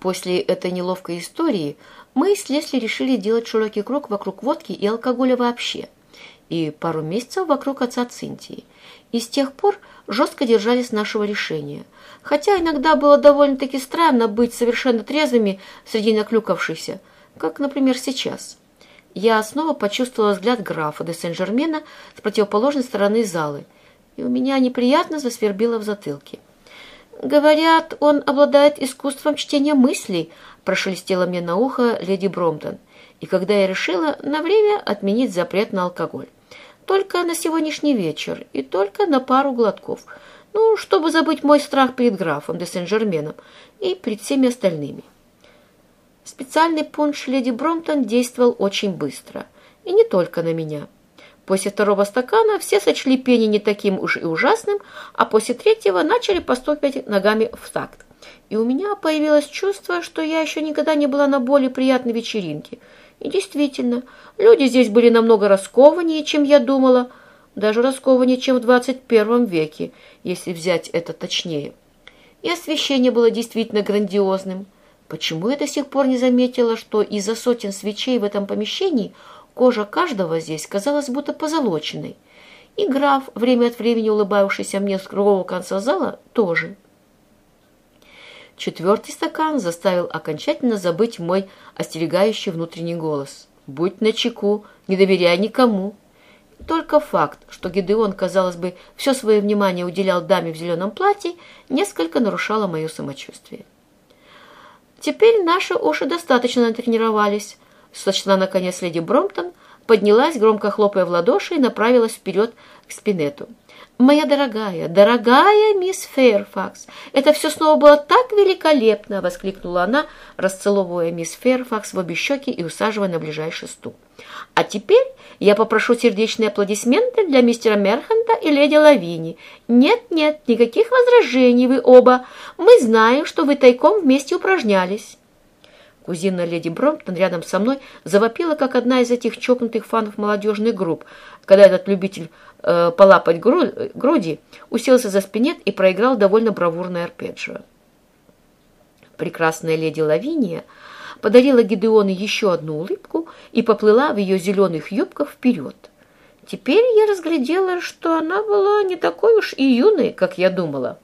После этой неловкой истории мы с Лесли решили делать широкий круг вокруг водки и алкоголя вообще, и пару месяцев вокруг отца Цинтии. И с тех пор жестко держались нашего решения, хотя иногда было довольно-таки странно быть совершенно трезвыми среди наклюкавшихся, как, например, сейчас. Я снова почувствовала взгляд графа де Сен-Жермена с противоположной стороны залы, и у меня неприятно засвербило в затылке. «Говорят, он обладает искусством чтения мыслей», прошелестела мне на ухо леди Бромтон, и когда я решила на время отменить запрет на алкоголь. Только на сегодняшний вечер и только на пару глотков, ну, чтобы забыть мой страх перед графом де Сен-Жерменом и перед всеми остальными. Специальный пунш леди Бромтон действовал очень быстро, и не только на меня – После второго стакана все сочли пение не таким уж и ужасным, а после третьего начали поступать ногами в такт. И у меня появилось чувство, что я еще никогда не была на более приятной вечеринке. И действительно, люди здесь были намного раскованнее, чем я думала, даже раскованнее, чем в 21 веке, если взять это точнее. И освещение было действительно грандиозным. Почему я до сих пор не заметила, что из-за сотен свечей в этом помещении – Кожа каждого здесь казалась будто позолоченной. И граф, время от времени улыбавшийся мне с другого конца зала, тоже. Четвертый стакан заставил окончательно забыть мой остерегающий внутренний голос. «Будь начеку, не доверяй никому». Только факт, что Гидеон, казалось бы, все свое внимание уделял даме в зеленом платье, несколько нарушало мое самочувствие. Теперь наши уши достаточно натренировались, сочла наконец леди Бромптон, поднялась, громко хлопая в ладоши, и направилась вперед к Спинету. «Моя дорогая, дорогая мисс Фейрфакс, это все снова было так великолепно!» — воскликнула она, расцеловывая мисс Фейрфакс в обе щеки и усаживая на ближайший стул. «А теперь я попрошу сердечные аплодисменты для мистера Мерханта и леди Лавини. Нет-нет, никаких возражений вы оба. Мы знаем, что вы тайком вместе упражнялись». Кузина леди Бромптон рядом со мной завопила, как одна из этих чокнутых фанов молодежных групп, когда этот любитель э, полапать гру груди уселся за спинет и проиграл довольно бравурное арпеджио. Прекрасная леди Лавиния подарила Гидеону еще одну улыбку и поплыла в ее зеленых юбках вперед. Теперь я разглядела, что она была не такой уж и юной, как я думала.